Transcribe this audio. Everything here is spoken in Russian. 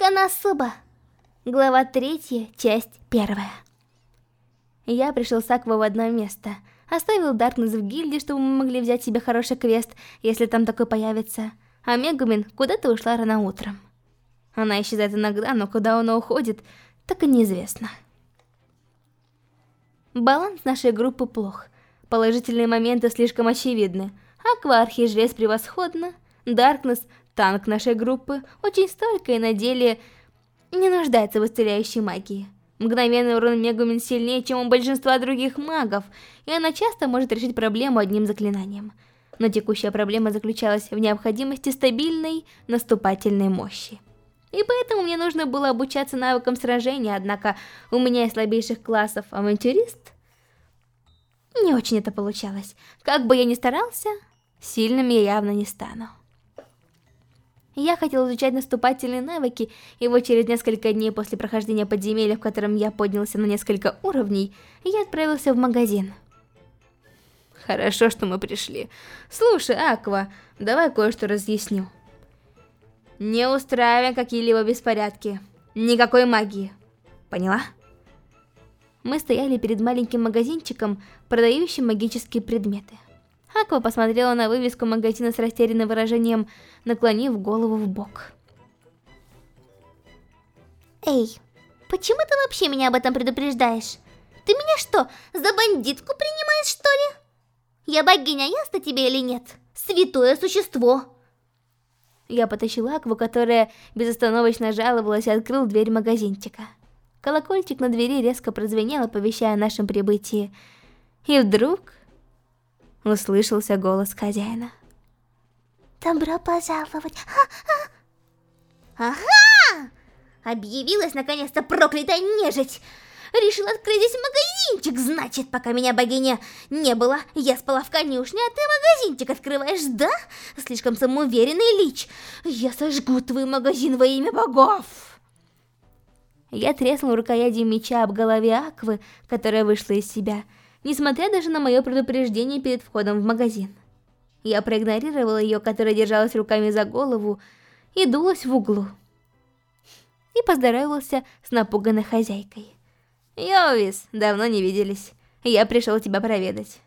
Канасуба. Глава третья, часть первая. Я пришел с Аква в одно место. Оставил Даркнесс в гильдии, чтобы мы могли взять себе хороший квест, если там такой появится. А Мегумин куда-то ушла рано утром. Она исчезает иногда, но куда она уходит, так и неизвестно. Баланс нашей группы плох. Положительные моменты слишком очевидны. Аква Архижрец превосходно, Даркнесс Танк нашей группы очень стойко и на деле не нуждается в исцеляющей магии. Мгновенный урон Мегумин сильнее, чем у большинства других магов, и она часто может решить проблему одним заклинанием. Но текущая проблема заключалась в необходимости стабильной наступательной мощи. И поэтому мне нужно было обучаться навыкам сражения, однако у меня из слабейших классов авантюрист не очень это получалось. Как бы я ни старался, сильным я явно не стану. Я хотел изучать наступательные навыки, и вот через несколько дней после прохождения подземелья, в котором я поднялся на несколько уровней, я отправился в магазин. Хорошо, что мы пришли. Слушай, Аква, давай кое-что разъясню. Не устраиваем какие-либо беспорядки. Никакой магии. Поняла? Мы стояли перед маленьким магазинчиком, продающим магические предметы. Аква посмотрела на вывеску магазина с растерянным выражением, наклонив голову в бок. Эй, почему ты вообще меня об этом предупреждаешь? Ты меня что, за бандитку принимаешь, что ли? Я богиня, ясно тебе или нет? Святое существо. Я потащила Акву, которая безостановочно жаловалась и открыл дверь магазинчика. Колокольчик на двери резко прозвенел, оповещая о нашем прибытии. И вдруг Услышался голос хозяина. Добро пожаловать. Ага! Объявилась наконец-то проклятая нежить! Решил открыть здесь магазинчик, значит, пока меня богиня не было. Я спала в конюшне, а ты магазинчик открываешь, да? Слишком самоуверенный лич. Я сожгу твой магазин во имя богов. Я треснул рукоятью меча об голове Аквы, которая вышла из себя несмотря даже на мое предупреждение перед входом в магазин. Я проигнорировала ее, которая держалась руками за голову, и дулась в углу. И поздоровался с напуганной хозяйкой. «Йовис, давно не виделись. Я пришел тебя проведать».